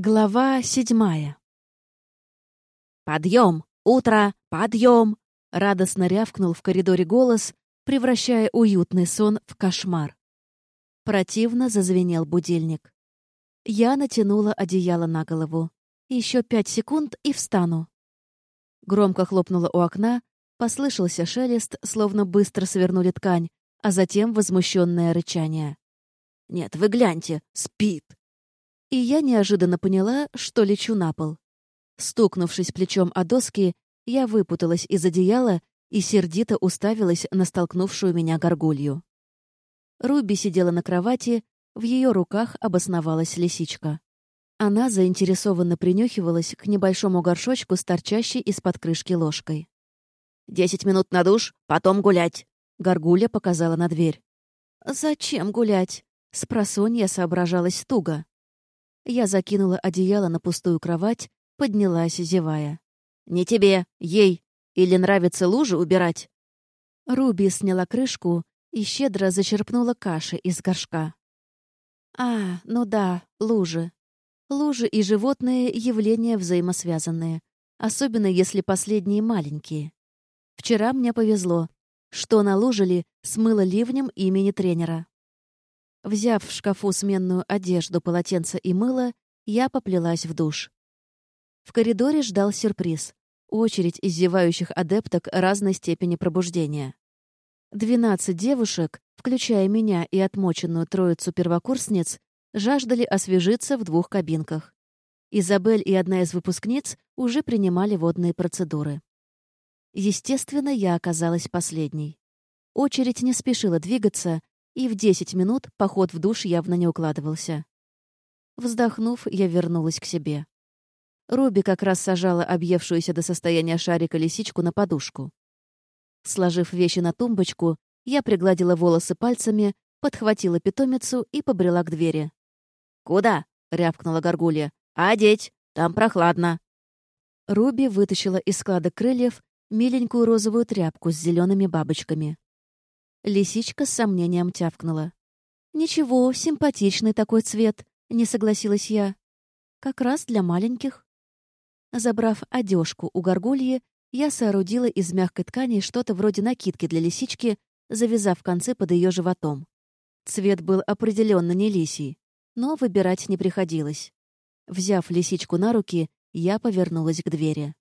Глава седьмая. «Подъем! Утро! Подъем!» — радостно рявкнул в коридоре голос, превращая уютный сон в кошмар. Противно зазвенел будильник. Я натянула одеяло на голову. Еще пять секунд и встану. Громко хлопнула у окна, послышался шелест, словно быстро свернули ткань, а затем возмущенное рычание. «Нет, вы гляньте, спит!» И я неожиданно поняла, что лечу на пол. Стукнувшись плечом о доски, я выпуталась из одеяла и сердито уставилась на столкнувшую меня горгулью. Руби сидела на кровати, в ее руках обосновалась лисичка. Она заинтересованно принюхивалась к небольшому горшочку с торчащей из-под крышки ложкой. «Десять минут на душ, потом гулять», — Горгулья показала на дверь. «Зачем гулять?» — спросонья соображалась туго. Я закинула одеяло на пустую кровать, поднялась, зевая. «Не тебе, ей! Или нравится лужи убирать?» Руби сняла крышку и щедро зачерпнула каши из горшка. «А, ну да, лужи. Лужи и животные — явления взаимосвязанные, особенно если последние маленькие. Вчера мне повезло. Что налужили, смыло ливнем имени тренера. Взяв в шкафу сменную одежду, полотенце и мыло, я поплелась в душ. В коридоре ждал сюрприз. Очередь из зевающих адепток разной степени пробуждения. Двенадцать девушек, включая меня и отмоченную троицу первокурсниц, жаждали освежиться в двух кабинках. Изабель и одна из выпускниц уже принимали водные процедуры. Естественно, я оказалась последней. Очередь не спешила двигаться, и в десять минут поход в душ явно не укладывался. Вздохнув, я вернулась к себе. Руби как раз сажала объевшуюся до состояния шарика лисичку на подушку. Сложив вещи на тумбочку, я пригладила волосы пальцами, подхватила питомицу и побрела к двери. «Куда?» — рявкнула горгулья. одеть! Там прохладно!» Руби вытащила из складок крыльев миленькую розовую тряпку с зелеными бабочками. Лисичка с сомнением тявкнула. «Ничего, симпатичный такой цвет», — не согласилась я. «Как раз для маленьких». Забрав одежку у горгульи, я соорудила из мягкой ткани что-то вроде накидки для лисички, завязав концы под ее животом. Цвет был определенно не лисий, но выбирать не приходилось. Взяв лисичку на руки, я повернулась к двери.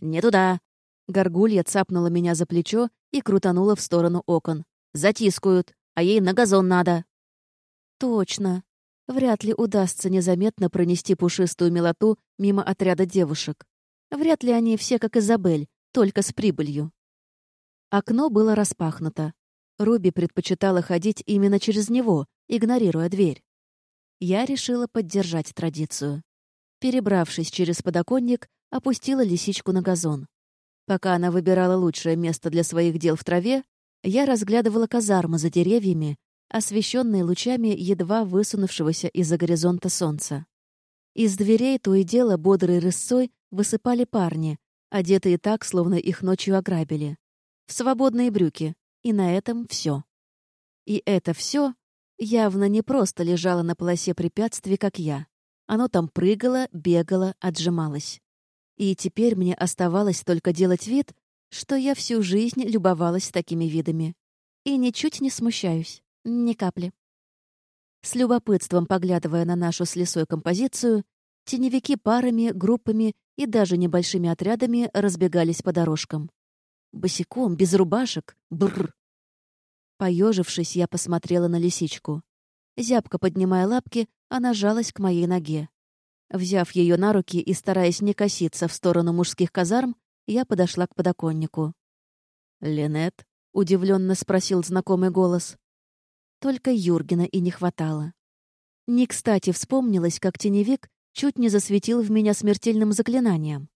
«Не туда!» Горгулья цапнула меня за плечо и крутанула в сторону окон. «Затискают, а ей на газон надо». «Точно. Вряд ли удастся незаметно пронести пушистую милоту мимо отряда девушек. Вряд ли они все как Изабель, только с прибылью». Окно было распахнуто. Руби предпочитала ходить именно через него, игнорируя дверь. Я решила поддержать традицию. Перебравшись через подоконник, опустила лисичку на газон. Пока она выбирала лучшее место для своих дел в траве, я разглядывала казармы за деревьями, освещенные лучами едва высунувшегося из-за горизонта солнца. Из дверей то и дело бодрой рысцой высыпали парни, одетые так, словно их ночью ограбили. В свободные брюки. И на этом все. И это все явно не просто лежало на полосе препятствий, как я. Оно там прыгало, бегало, отжималось. И теперь мне оставалось только делать вид, что я всю жизнь любовалась такими видами. И ничуть не смущаюсь. Ни капли. С любопытством поглядывая на нашу с лесой композицию, теневики парами, группами и даже небольшими отрядами разбегались по дорожкам. Босиком, без рубашек. Бррр. Поежившись, я посмотрела на лисичку. Зябко поднимая лапки, она жалась к моей ноге. Взяв ее на руки и стараясь не коситься в сторону мужских казарм, я подошла к подоконнику. «Линет?» — удивленно спросил знакомый голос. Только Юргена и не хватало. Не кстати вспомнилось, как теневик чуть не засветил в меня смертельным заклинанием.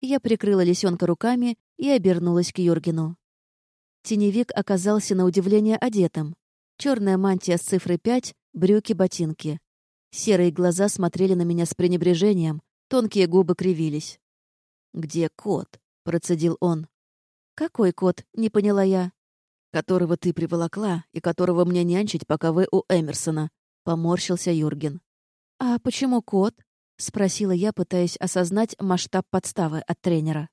Я прикрыла лисенка руками и обернулась к Юргену. Теневик оказался на удивление одетым. Черная мантия с цифрой 5, брюки, ботинки. Серые глаза смотрели на меня с пренебрежением, тонкие губы кривились. «Где кот?» — процедил он. «Какой кот?» — не поняла я. «Которого ты приволокла и которого мне нянчить, пока вы у Эмерсона», — поморщился Юрген. «А почему кот?» — спросила я, пытаясь осознать масштаб подставы от тренера.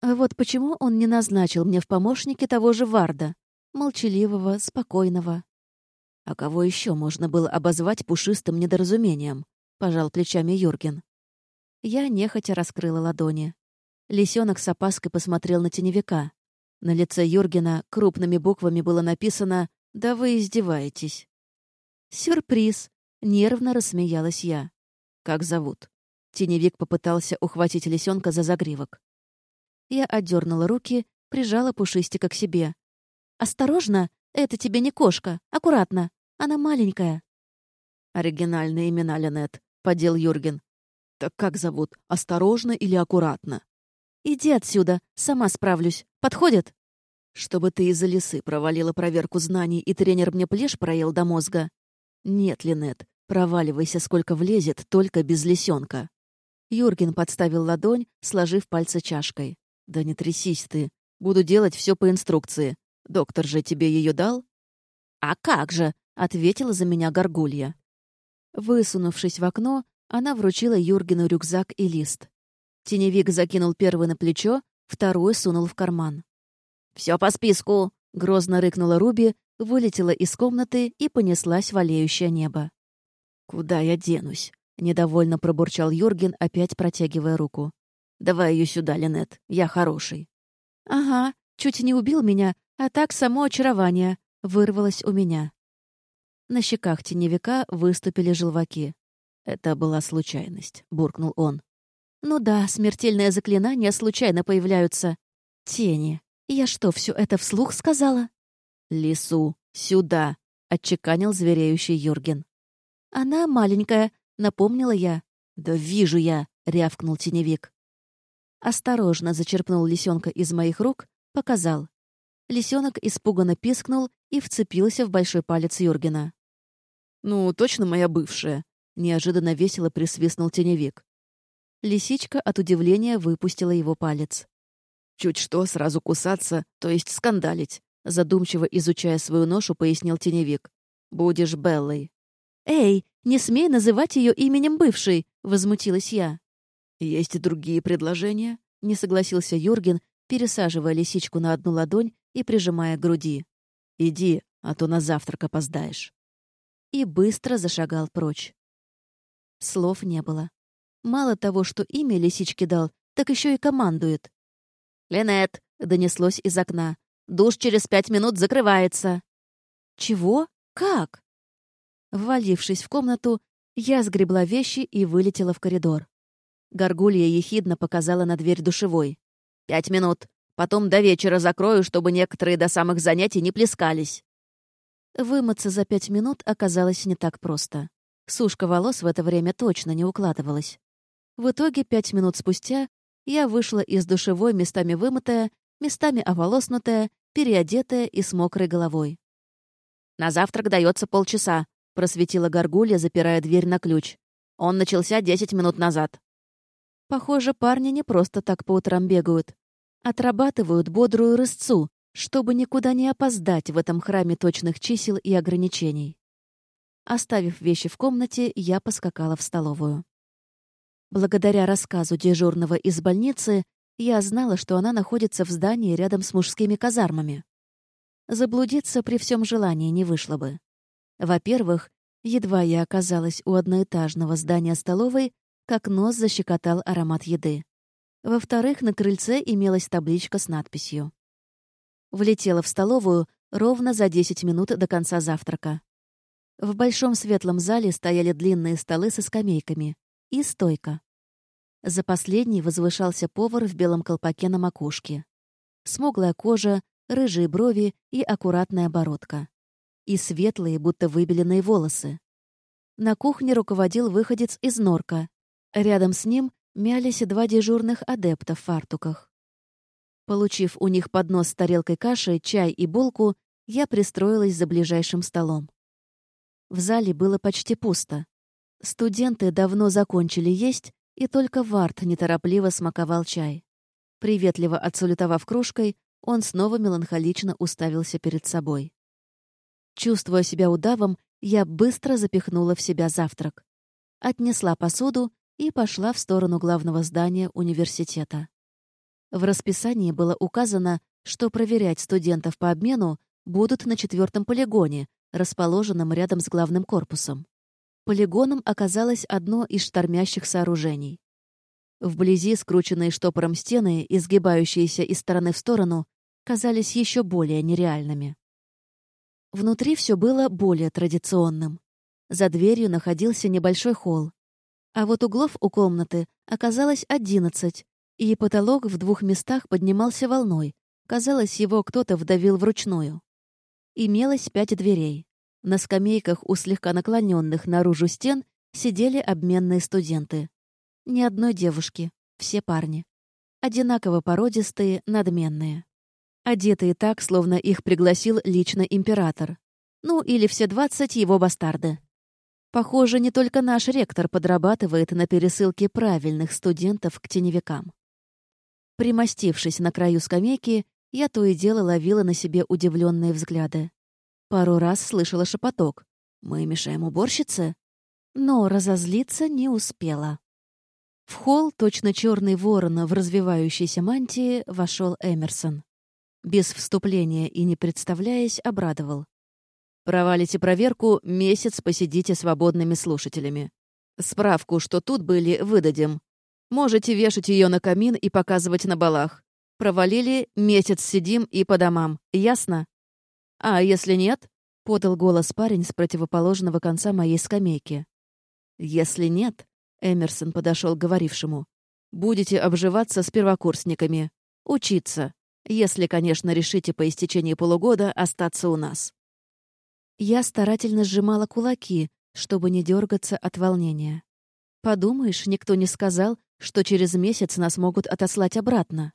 А вот почему он не назначил мне в помощники того же Варда, молчаливого, спокойного. А кого еще можно было обозвать пушистым недоразумением? Пожал плечами Юрген. Я нехотя раскрыла ладони. Лисенок с опаской посмотрел на теневика. На лице Юргена крупными буквами было написано «Да вы издеваетесь». «Сюрприз!» — нервно рассмеялась я. «Как зовут?» Теневик попытался ухватить лисенка за загривок. Я отдернула руки, прижала пушистика к себе. «Осторожно! Это тебе не кошка! Аккуратно! Она маленькая!» «Оригинальные имена, Линет», — подел Юрген. «Так как зовут? Осторожно или аккуратно?» «Иди отсюда, сама справлюсь. Подходит?» «Чтобы ты из-за лисы провалила проверку знаний, и тренер мне плешь проел до мозга?» «Нет, Линет, проваливайся, сколько влезет, только без лисенка». Юрген подставил ладонь, сложив пальцы чашкой. «Да не трясись ты. Буду делать все по инструкции. Доктор же тебе ее дал?» «А как же?» — ответила за меня горгулья. Высунувшись в окно, она вручила Юргену рюкзак и лист. Теневик закинул первый на плечо, второй сунул в карман. «Все по списку!» — грозно рыкнула Руби, вылетела из комнаты и понеслась в олеющее небо. «Куда я денусь?» — недовольно пробурчал Юрген, опять протягивая руку. «Давай ее сюда, Линет, я хороший». «Ага, чуть не убил меня, а так само очарование», — вырвалось у меня. На щеках теневика выступили желваки. «Это была случайность», — буркнул он. Ну да, смертельные заклинания случайно появляются. Тени. Я что, все это вслух сказала? Лису, сюда, отчеканил звереющий Юрген. Она маленькая, напомнила я. Да вижу я, рявкнул теневик. Осторожно зачерпнул лисенка из моих рук, показал. Лисенок испуганно пискнул и вцепился в большой палец Юргена. «Ну, точно моя бывшая», — неожиданно весело присвистнул теневик. Лисичка от удивления выпустила его палец. «Чуть что, сразу кусаться, то есть скандалить», задумчиво изучая свою ношу, пояснил теневик. «Будешь Беллой». «Эй, не смей называть ее именем бывшей!» — возмутилась я. «Есть и другие предложения?» — не согласился Юрген, пересаживая лисичку на одну ладонь и прижимая к груди. «Иди, а то на завтрак опоздаешь». И быстро зашагал прочь. Слов не было. Мало того, что имя лисички дал, так еще и командует. «Линет!» — донеслось из окна. «Душ через пять минут закрывается». «Чего? Как?» Ввалившись в комнату, я сгребла вещи и вылетела в коридор. Горгулья ехидно показала на дверь душевой. «Пять минут. Потом до вечера закрою, чтобы некоторые до самых занятий не плескались». Вымыться за пять минут оказалось не так просто. Сушка волос в это время точно не укладывалась. В итоге, пять минут спустя, я вышла из душевой местами вымытая, местами оволоснутая, переодетая и с мокрой головой. «На завтрак дается полчаса», — просветила горгулья, запирая дверь на ключ. «Он начался десять минут назад». Похоже, парни не просто так по утрам бегают. Отрабатывают бодрую рысцу, чтобы никуда не опоздать в этом храме точных чисел и ограничений. Оставив вещи в комнате, я поскакала в столовую. Благодаря рассказу дежурного из больницы, я знала, что она находится в здании рядом с мужскими казармами. Заблудиться при всем желании не вышло бы. Во-первых, едва я оказалась у одноэтажного здания столовой, как нос защекотал аромат еды. Во-вторых, на крыльце имелась табличка с надписью. Влетела в столовую ровно за 10 минут до конца завтрака. В большом светлом зале стояли длинные столы со скамейками и стойка. За последней возвышался повар в белом колпаке на макушке. Смуглая кожа, рыжие брови и аккуратная бородка. И светлые, будто выбеленные волосы. На кухне руководил выходец из норка. Рядом с ним мялись два дежурных адепта в фартуках. Получив у них поднос с тарелкой каши, чай и булку, я пристроилась за ближайшим столом. В зале было почти пусто. Студенты давно закончили есть и только Варт неторопливо смаковал чай. Приветливо отсалютовав кружкой, он снова меланхолично уставился перед собой. Чувствуя себя удавом, я быстро запихнула в себя завтрак. Отнесла посуду и пошла в сторону главного здания университета. В расписании было указано, что проверять студентов по обмену будут на четвертом полигоне, расположенном рядом с главным корпусом. Полигоном оказалось одно из штормящих сооружений. Вблизи скрученные штопором стены, изгибающиеся из стороны в сторону, казались еще более нереальными. Внутри все было более традиционным. За дверью находился небольшой холл. А вот углов у комнаты оказалось одиннадцать, и потолок в двух местах поднимался волной. Казалось, его кто-то вдавил вручную. Имелось пять дверей. На скамейках у слегка наклоненных наружу стен сидели обменные студенты. Ни одной девушки, все парни. Одинаково породистые, надменные. Одетые так, словно их пригласил лично император. Ну, или все двадцать его бастарды. Похоже, не только наш ректор подрабатывает на пересылке правильных студентов к теневикам. Примостившись на краю скамейки, я то и дело ловила на себе удивленные взгляды. Пару раз слышала шепоток. «Мы мешаем уборщице?» Но разозлиться не успела. В холл, точно черный ворон в развивающейся мантии, вошел Эмерсон. Без вступления и не представляясь, обрадовал. «Провалите проверку, месяц посидите свободными слушателями. Справку, что тут были, выдадим. Можете вешать ее на камин и показывать на балах. Провалили, месяц сидим и по домам. Ясно?» «А если нет?» — подал голос парень с противоположного конца моей скамейки. «Если нет», — Эмерсон подошел к говорившему, «будете обживаться с первокурсниками. Учиться. Если, конечно, решите по истечении полугода остаться у нас». Я старательно сжимала кулаки, чтобы не дергаться от волнения. Подумаешь, никто не сказал, что через месяц нас могут отослать обратно.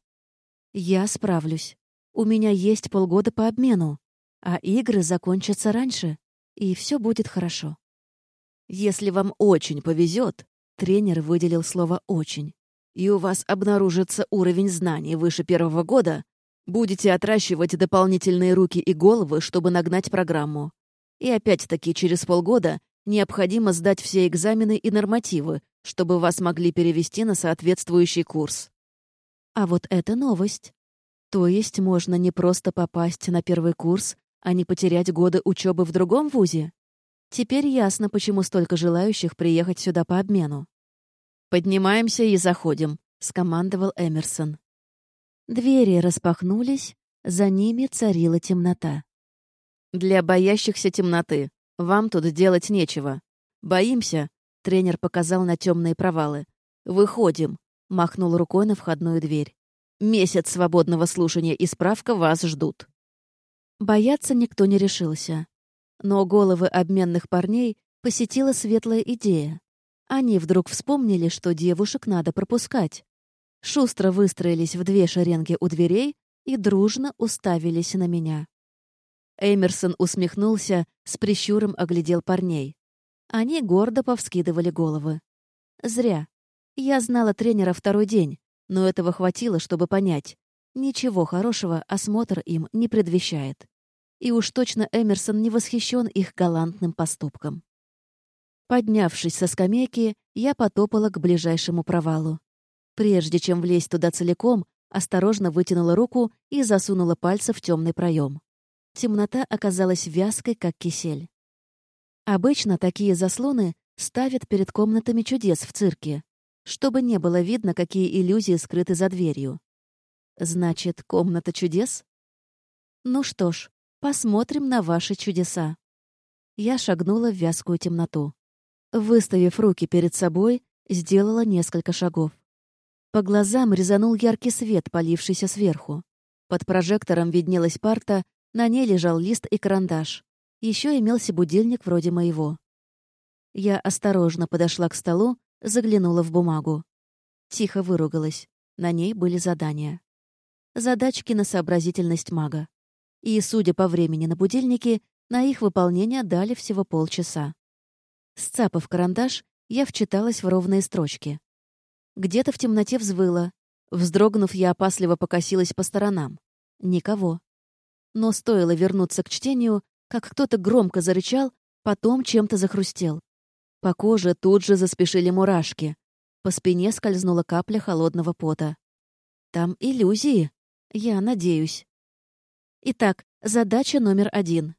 Я справлюсь. У меня есть полгода по обмену а игры закончатся раньше, и все будет хорошо. Если вам очень повезет, тренер выделил слово «очень», и у вас обнаружится уровень знаний выше первого года, будете отращивать дополнительные руки и головы, чтобы нагнать программу. И опять-таки через полгода необходимо сдать все экзамены и нормативы, чтобы вас могли перевести на соответствующий курс. А вот это новость. То есть можно не просто попасть на первый курс, а не потерять годы учебы в другом вузе? Теперь ясно, почему столько желающих приехать сюда по обмену. «Поднимаемся и заходим», — скомандовал Эмерсон. Двери распахнулись, за ними царила темнота. «Для боящихся темноты. Вам тут делать нечего. Боимся?» — тренер показал на темные провалы. «Выходим», — махнул рукой на входную дверь. «Месяц свободного слушания и справка вас ждут». Бояться никто не решился. Но головы обменных парней посетила светлая идея. Они вдруг вспомнили, что девушек надо пропускать. Шустро выстроились в две шеренги у дверей и дружно уставились на меня. Эмерсон усмехнулся, с прищуром оглядел парней. Они гордо повскидывали головы. Зря. Я знала тренера второй день, но этого хватило, чтобы понять. Ничего хорошего осмотр им не предвещает. И уж точно Эмерсон не восхищен их галантным поступком. Поднявшись со скамейки, я потопала к ближайшему провалу. Прежде чем влезть туда целиком, осторожно вытянула руку и засунула пальцы в темный проем. Темнота оказалась вязкой, как кисель. Обычно такие заслоны ставят перед комнатами чудес в цирке, чтобы не было видно, какие иллюзии скрыты за дверью. Значит, комната чудес? Ну что ж, посмотрим на ваши чудеса. Я шагнула в вязкую темноту. Выставив руки перед собой, сделала несколько шагов. По глазам резанул яркий свет, полившийся сверху. Под прожектором виднелась парта, на ней лежал лист и карандаш. Еще имелся будильник вроде моего. Я осторожно подошла к столу, заглянула в бумагу. Тихо выругалась. На ней были задания задачки на сообразительность мага. И, судя по времени на будильнике, на их выполнение дали всего полчаса. Сцапав карандаш, я вчиталась в ровные строчки. Где-то в темноте взвыла. Вздрогнув, я опасливо покосилась по сторонам. Никого. Но стоило вернуться к чтению, как кто-то громко зарычал, потом чем-то захрустел. По коже тут же заспешили мурашки. По спине скользнула капля холодного пота. Там иллюзии. Я надеюсь. Итак, задача номер один.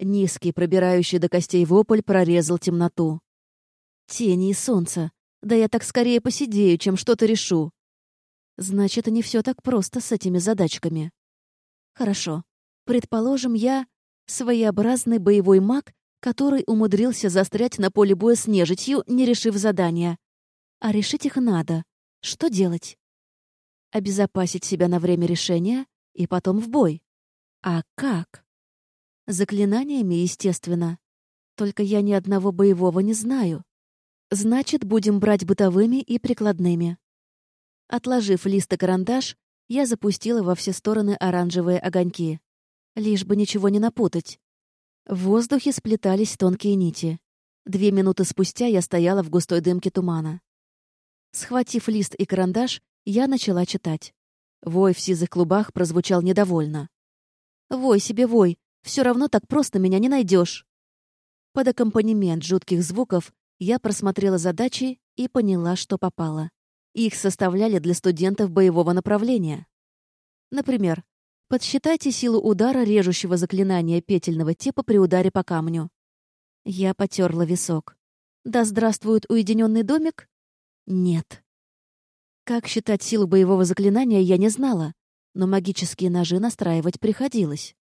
Низкий, пробирающий до костей вопль, прорезал темноту. Тени и солнце. Да я так скорее посидею, чем что-то решу. Значит, не все так просто с этими задачками. Хорошо. Предположим, я своеобразный боевой маг, который умудрился застрять на поле боя с нежитью, не решив задания. А решить их надо. Что делать? Обезопасить себя на время решения и потом в бой. А как? Заклинаниями, естественно. Только я ни одного боевого не знаю. Значит, будем брать бытовыми и прикладными. Отложив лист и карандаш, я запустила во все стороны оранжевые огоньки. Лишь бы ничего не напутать. В воздухе сплетались тонкие нити. Две минуты спустя я стояла в густой дымке тумана. Схватив лист и карандаш, я начала читать. Вой в сизых клубах прозвучал недовольно. «Вой себе вой, все равно так просто меня не найдешь. Под аккомпанемент жутких звуков я просмотрела задачи и поняла, что попало. Их составляли для студентов боевого направления. Например, подсчитайте силу удара режущего заклинания петельного типа при ударе по камню. Я потерла висок. Да здравствует уединенный домик? Нет. Как считать силу боевого заклинания, я не знала, но магические ножи настраивать приходилось.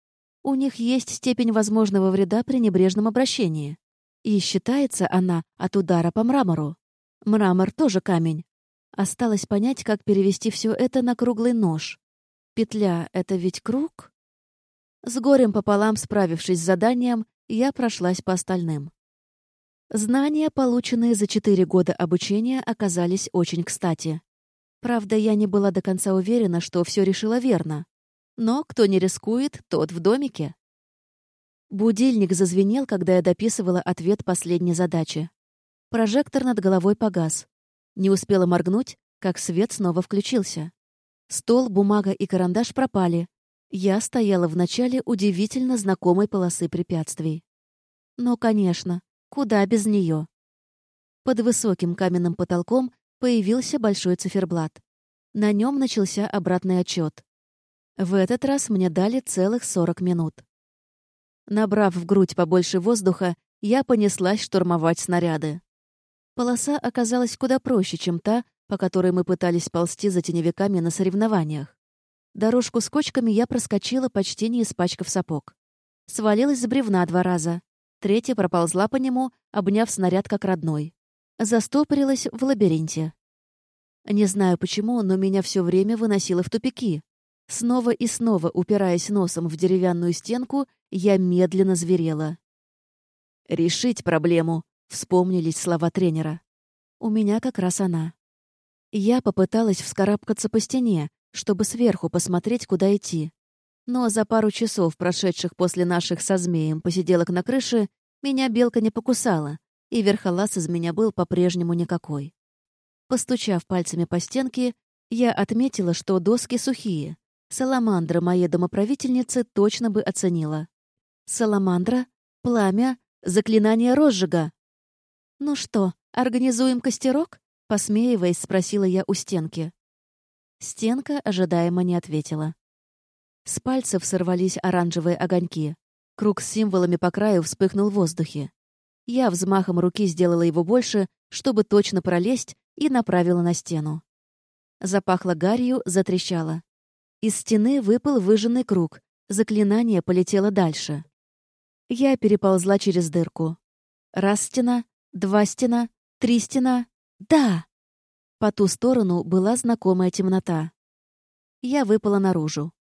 У них есть степень возможного вреда при небрежном обращении. И считается она от удара по мрамору. Мрамор тоже камень. Осталось понять, как перевести все это на круглый нож. Петля — это ведь круг? С горем пополам справившись с заданием, я прошлась по остальным. Знания, полученные за четыре года обучения, оказались очень кстати. Правда, я не была до конца уверена, что все решила верно. Но кто не рискует, тот в домике. Будильник зазвенел, когда я дописывала ответ последней задачи. Прожектор над головой погас. Не успела моргнуть, как свет снова включился. Стол, бумага и карандаш пропали. Я стояла в начале удивительно знакомой полосы препятствий. Но, конечно, куда без нее? Под высоким каменным потолком появился большой циферблат. На нем начался обратный отчет. В этот раз мне дали целых 40 минут. Набрав в грудь побольше воздуха, я понеслась штурмовать снаряды. Полоса оказалась куда проще, чем та, по которой мы пытались ползти за теневиками на соревнованиях. Дорожку с кочками я проскочила, почти не испачкав сапог. Свалилась с бревна два раза. Третья проползла по нему, обняв снаряд как родной. Застопорилась в лабиринте. Не знаю почему, но меня все время выносило в тупики. Снова и снова, упираясь носом в деревянную стенку, я медленно зверела. «Решить проблему», — вспомнились слова тренера. У меня как раз она. Я попыталась вскарабкаться по стене, чтобы сверху посмотреть, куда идти. Но за пару часов, прошедших после наших со змеем посиделок на крыше, меня белка не покусала, и верхолаз из меня был по-прежнему никакой. Постучав пальцами по стенке, я отметила, что доски сухие. Саламандра моей домоправительницы точно бы оценила. Саламандра, пламя, заклинание розжига. «Ну что, организуем костерок?» — посмеиваясь, спросила я у стенки. Стенка ожидаемо не ответила. С пальцев сорвались оранжевые огоньки. Круг с символами по краю вспыхнул в воздухе. Я взмахом руки сделала его больше, чтобы точно пролезть, и направила на стену. Запахло гарью, затрещало. Из стены выпал выжженный круг. Заклинание полетело дальше. Я переползла через дырку. Раз стена, два стена, три стена. Да! По ту сторону была знакомая темнота. Я выпала наружу.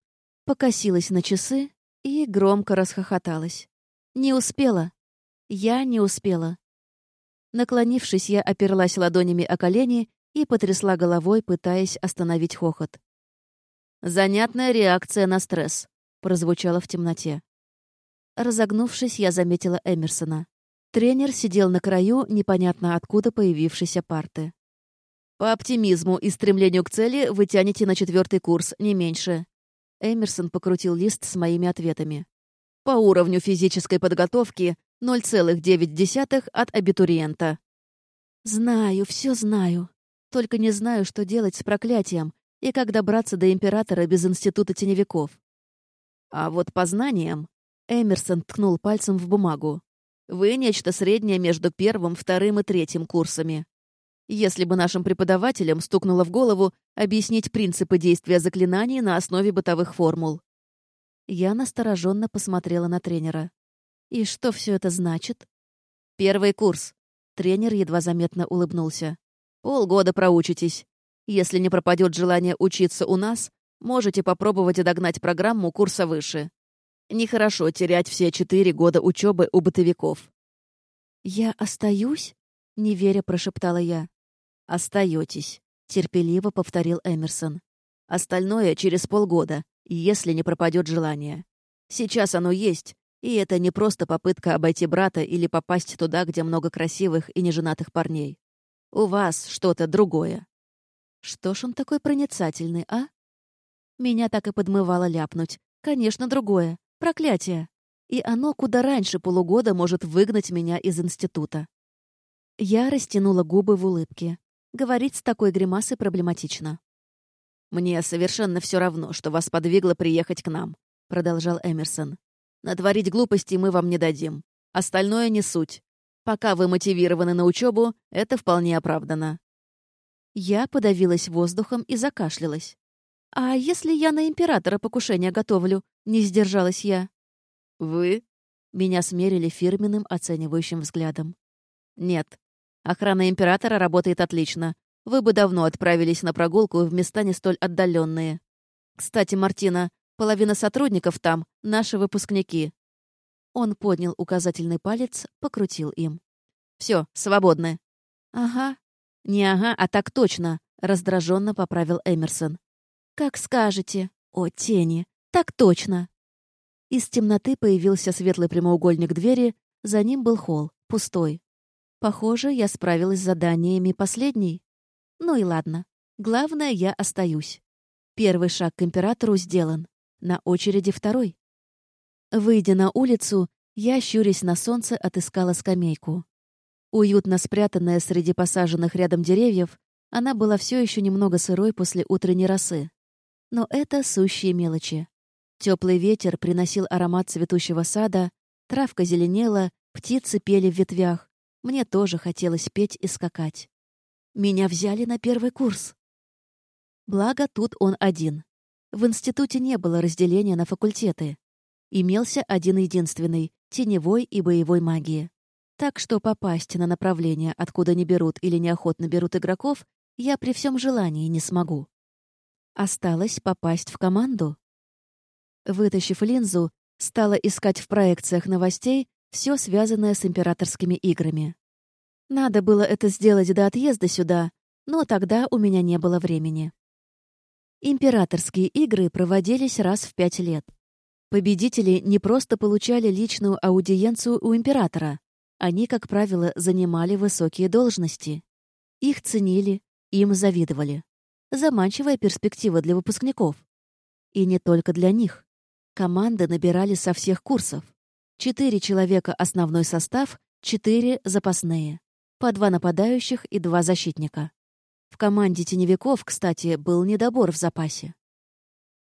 Покосилась на часы и громко расхохоталась. Не успела. Я не успела. Наклонившись, я оперлась ладонями о колени и потрясла головой, пытаясь остановить хохот. «Занятная реакция на стресс», — прозвучало в темноте. Разогнувшись, я заметила Эмерсона. Тренер сидел на краю непонятно откуда появившейся парты. «По оптимизму и стремлению к цели вы тянете на четвертый курс, не меньше». Эмерсон покрутил лист с моими ответами. «По уровню физической подготовки 0,9 от абитуриента. «Знаю, все знаю». Только не знаю, что делать с проклятием и как добраться до Императора без Института теневиков. А вот по знаниям... Эмерсон ткнул пальцем в бумагу. Вы нечто среднее между первым, вторым и третьим курсами. Если бы нашим преподавателям стукнуло в голову объяснить принципы действия заклинаний на основе бытовых формул. Я настороженно посмотрела на тренера. «И что все это значит?» «Первый курс». Тренер едва заметно улыбнулся. «Полгода проучитесь. Если не пропадет желание учиться у нас, можете попробовать догнать программу курса выше. Нехорошо терять все четыре года учебы у бытовиков». «Я остаюсь?» — неверя прошептала я. «Остаетесь», — терпеливо повторил Эмерсон. «Остальное через полгода, если не пропадет желание. Сейчас оно есть, и это не просто попытка обойти брата или попасть туда, где много красивых и неженатых парней. У вас что-то другое». «Что ж он такой проницательный, а?» Меня так и подмывало ляпнуть. «Конечно, другое. Проклятие. И оно куда раньше полугода может выгнать меня из института». Я растянула губы в улыбке. Говорить с такой гримасой проблематично. «Мне совершенно все равно, что вас подвигло приехать к нам», — продолжал Эмерсон. «Натворить глупости мы вам не дадим. Остальное не суть. Пока вы мотивированы на учебу, это вполне оправдано». Я подавилась воздухом и закашлялась. «А если я на императора покушение готовлю?» — не сдержалась я. «Вы?» — меня смерили фирменным оценивающим взглядом. «Нет, Охрана императора работает отлично. Вы бы давно отправились на прогулку в места не столь отдаленные. Кстати, Мартина, половина сотрудников там — наши выпускники». Он поднял указательный палец, покрутил им. Все, свободны». «Ага». «Не ага, а так точно», — раздраженно поправил Эмерсон. «Как скажете. О, тени. Так точно». Из темноты появился светлый прямоугольник двери, за ним был холл, пустой. Похоже, я справилась с заданиями последней. Ну и ладно. Главное, я остаюсь. Первый шаг к императору сделан. На очереди второй. Выйдя на улицу, я, щурясь на солнце, отыскала скамейку. Уютно спрятанная среди посаженных рядом деревьев, она была все еще немного сырой после утренней росы. Но это сущие мелочи. Теплый ветер приносил аромат цветущего сада, травка зеленела, птицы пели в ветвях, мне тоже хотелось петь и скакать. Меня взяли на первый курс. Благо, тут он один. В институте не было разделения на факультеты. Имелся один единственный — теневой и боевой магии. Так что попасть на направление, откуда не берут или неохотно берут игроков, я при всем желании не смогу. Осталось попасть в команду. Вытащив линзу, стала искать в проекциях новостей, все связанное с императорскими играми. Надо было это сделать до отъезда сюда, но тогда у меня не было времени. Императорские игры проводились раз в пять лет. Победители не просто получали личную аудиенцию у императора. Они, как правило, занимали высокие должности. Их ценили, им завидовали. Заманчивая перспектива для выпускников. И не только для них. Команды набирали со всех курсов. Четыре человека — основной состав, четыре — запасные. По два нападающих и два защитника. В команде теневиков, кстати, был недобор в запасе.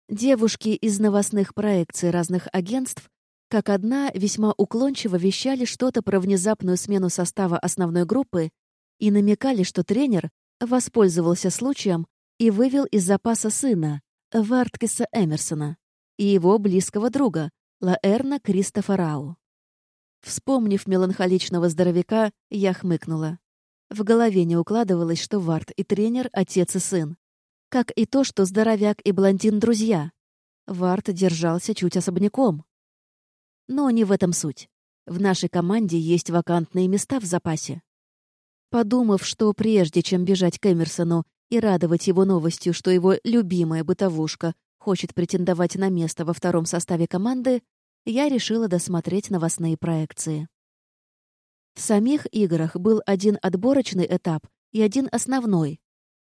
Девушки из новостных проекций разных агентств, как одна, весьма уклончиво вещали что-то про внезапную смену состава основной группы и намекали, что тренер воспользовался случаем и вывел из запаса сына, Варткиса Эмерсона, и его близкого друга, Лаэрна Кристофа Рау. Вспомнив меланхоличного здоровяка, я хмыкнула. В голове не укладывалось, что Варт и тренер — отец и сын. Как и то, что здоровяк и блондин — друзья. Варт держался чуть особняком. Но не в этом суть. В нашей команде есть вакантные места в запасе. Подумав, что прежде чем бежать к Эмерсону и радовать его новостью, что его любимая бытовушка хочет претендовать на место во втором составе команды, я решила досмотреть новостные проекции. В самих играх был один отборочный этап и один основной.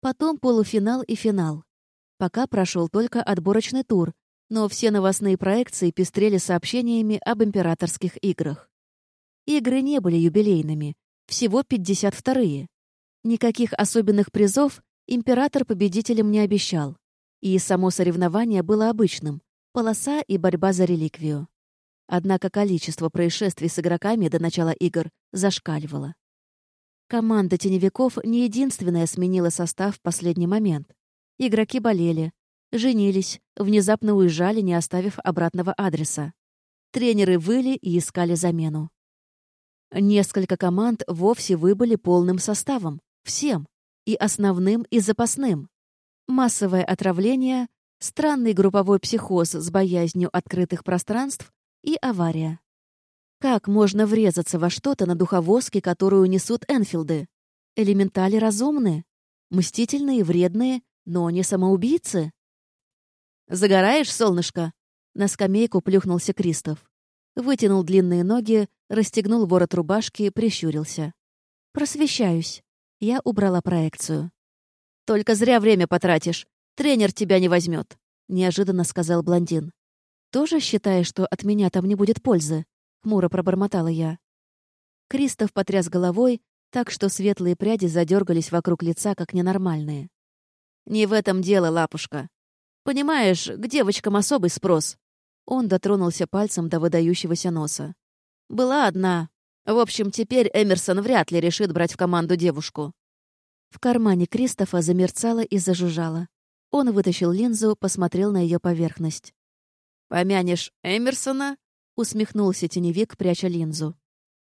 Потом полуфинал и финал. Пока прошел только отборочный тур, но все новостные проекции пестрели сообщениями об императорских играх. Игры не были юбилейными, всего 52-е. Никаких особенных призов император победителям не обещал. И само соревнование было обычным — полоса и борьба за реликвию. Однако количество происшествий с игроками до начала игр зашкаливало. Команда теневиков не единственная сменила состав в последний момент. Игроки болели, женились, внезапно уезжали, не оставив обратного адреса. Тренеры выли и искали замену. Несколько команд вовсе выбыли полным составом. Всем. И основным, и запасным. Массовое отравление, странный групповой психоз с боязнью открытых пространств и авария. Как можно врезаться во что-то на духовозке, которую несут Энфилды? Элементали разумны, мстительные, вредные, но не самоубийцы. «Загораешь, солнышко?» На скамейку плюхнулся Кристоф. Вытянул длинные ноги, расстегнул ворот рубашки, прищурился. «Просвещаюсь». Я убрала проекцию. «Только зря время потратишь. Тренер тебя не возьмет», — неожиданно сказал блондин. «Тоже считаешь, что от меня там не будет пользы?» — хмуро пробормотала я. Кристоф потряс головой, так что светлые пряди задергались вокруг лица, как ненормальные. «Не в этом дело, лапушка. Понимаешь, к девочкам особый спрос». Он дотронулся пальцем до выдающегося носа. «Была одна. В общем, теперь Эмерсон вряд ли решит брать в команду девушку». В кармане Кристофа замерцало и зажужжало. Он вытащил линзу, посмотрел на ее поверхность. «Помянешь Эмерсона?» — усмехнулся теневик, пряча линзу.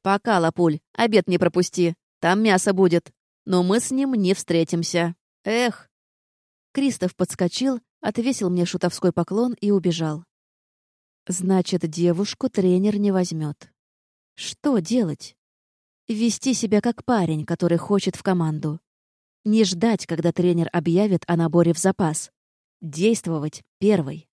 «Пока, Лапуль, обед не пропусти. Там мясо будет. Но мы с ним не встретимся. Эх!» Кристоф подскочил, отвесил мне шутовской поклон и убежал. «Значит, девушку тренер не возьмет. Что делать? Вести себя как парень, который хочет в команду. Не ждать, когда тренер объявит о наборе в запас. Действовать первой.